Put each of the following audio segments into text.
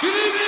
Good evening,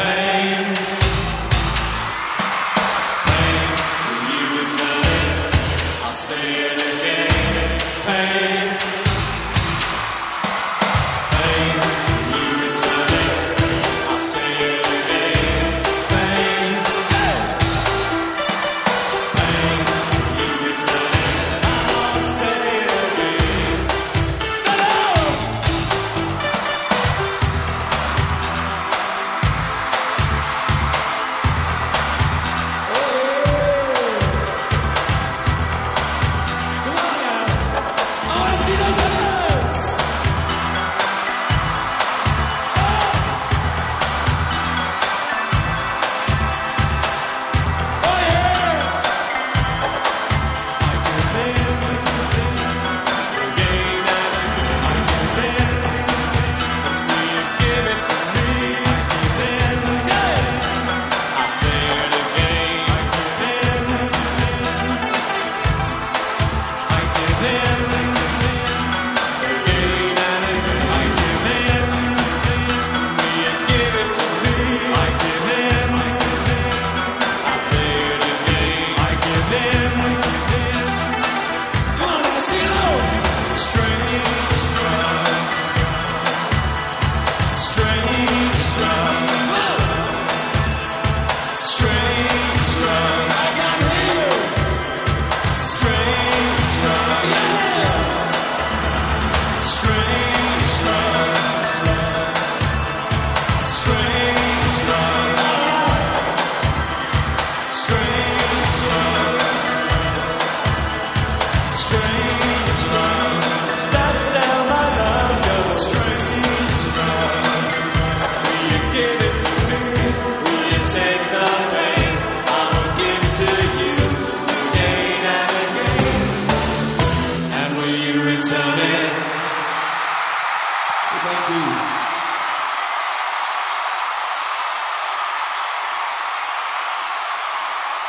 again.